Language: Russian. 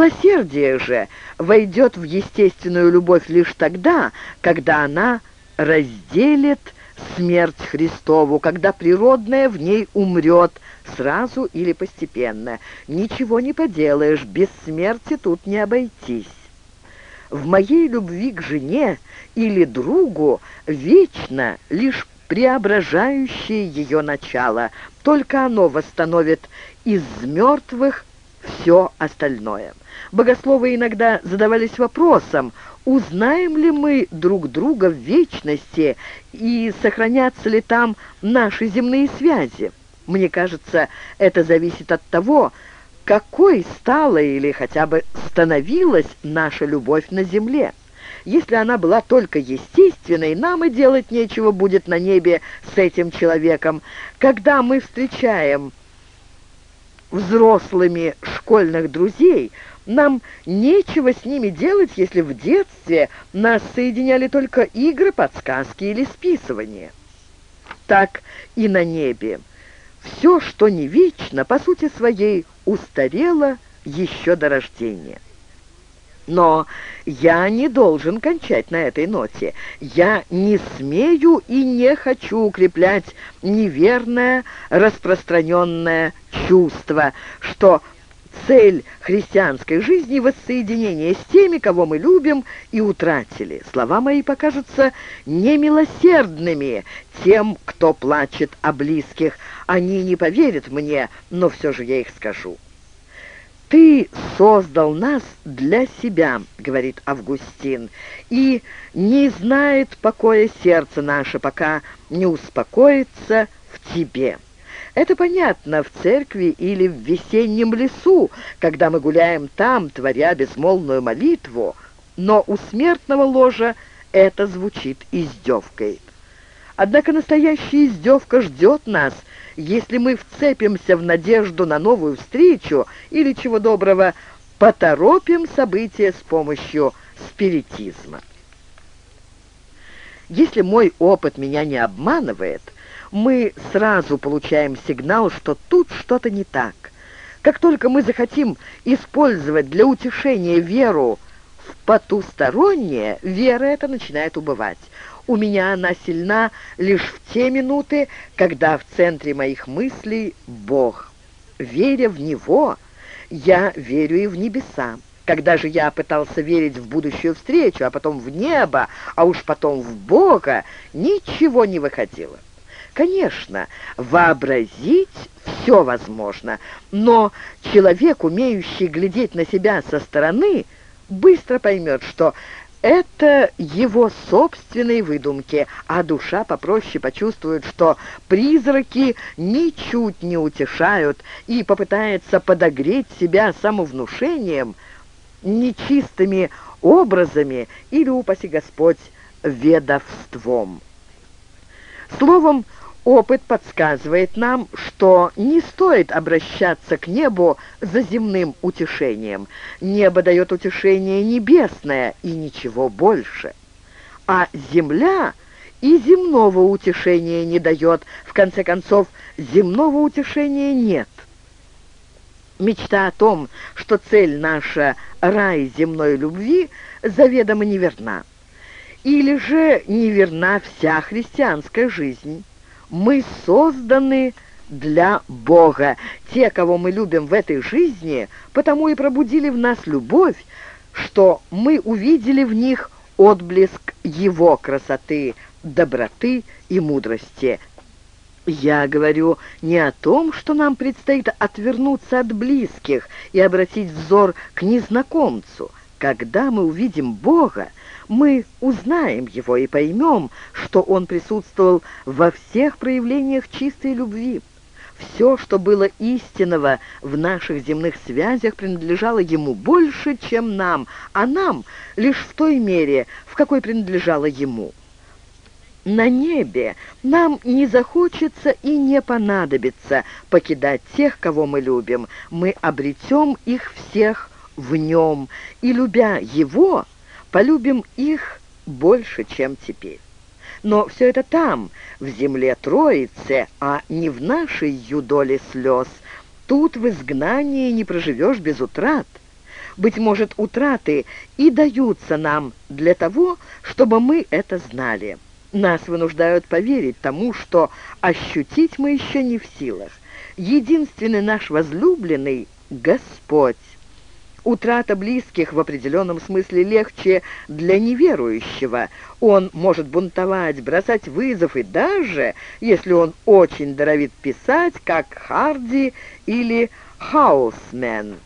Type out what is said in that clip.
Милосердие же войдет в естественную любовь лишь тогда, когда она разделит смерть Христову, когда природное в ней умрет, сразу или постепенно. Ничего не поделаешь, без смерти тут не обойтись. В моей любви к жене или другу вечно лишь преображающее ее начало. Только оно восстановит из мертвых все остальное. Богословы иногда задавались вопросом, узнаем ли мы друг друга в вечности и сохранятся ли там наши земные связи. Мне кажется, это зависит от того, какой стала или хотя бы становилась наша любовь на земле. Если она была только естественной, нам и делать нечего будет на небе с этим человеком. Когда мы встречаем взрослыми школьных друзей, нам нечего с ними делать, если в детстве нас соединяли только игры, подсказки или списывание. Так и на небе. Все, что не вечно, по сути своей устарело еще до рождения. Но я не должен кончать на этой ноте. Я не смею и не хочу укреплять неверное распространенное чувство, что цель христианской жизни — воссоединение с теми, кого мы любим и утратили. Слова мои покажутся немилосердными тем, кто плачет о близких. Они не поверят мне, но все же я их скажу. «Ты создал нас для себя», — говорит Августин, «и не знает покоя сердце наше, пока не успокоится в тебе». Это понятно в церкви или в весеннем лесу, когда мы гуляем там, творя безмолвную молитву, но у смертного ложа это звучит издевкой. Однако настоящая издевка ждет нас — если мы вцепимся в надежду на новую встречу или, чего доброго, поторопим события с помощью спиритизма. Если мой опыт меня не обманывает, мы сразу получаем сигнал, что тут что-то не так. Как только мы захотим использовать для утешения веру потустороннее, вера эта начинает убывать. У меня она сильна лишь в те минуты, когда в центре моих мыслей Бог. Веря в Него, я верю и в небеса. Когда же я пытался верить в будущую встречу, а потом в небо, а уж потом в Бога, ничего не выходило. Конечно, вообразить все возможно, но человек, умеющий глядеть на себя со стороны, быстро поймет, что это его собственные выдумки, а душа попроще почувствует, что призраки ничуть не утешают и попытается подогреть себя самовнушением, нечистыми образами или, упаси Господь, ведовством. Словом, Опыт подсказывает нам, что не стоит обращаться к небу за земным утешением. Небо дает утешение небесное и ничего больше. А земля и земного утешения не дает. В конце концов, земного утешения нет. Мечта о том, что цель наша — рай земной любви, заведомо неверна. Или же неверна вся христианская жизнь. Мы созданы для Бога. Те, кого мы любим в этой жизни, потому и пробудили в нас любовь, что мы увидели в них отблеск Его красоты, доброты и мудрости. Я говорю не о том, что нам предстоит отвернуться от близких и обратить взор к незнакомцу. Когда мы увидим Бога, мы узнаем его и поймем, что он присутствовал во всех проявлениях чистой любви. Все, что было истинного в наших земных связях, принадлежало ему больше, чем нам, а нам лишь в той мере, в какой принадлежало ему. На небе нам не захочется и не понадобится покидать тех, кого мы любим. Мы обретем их всех в нем, и, любя его, полюбим их больше, чем теперь. Но все это там, в земле Троицы, а не в нашей юдоле слез. Тут в изгнании не проживешь без утрат. Быть может, утраты и даются нам для того, чтобы мы это знали. Нас вынуждают поверить тому, что ощутить мы еще не в силах. Единственный наш возлюбленный — Господь. Утрата близких в определенном смысле легче для неверующего. Он может бунтовать, бросать вызов и даже, если он очень даровит писать, как Харди или Хаусмен.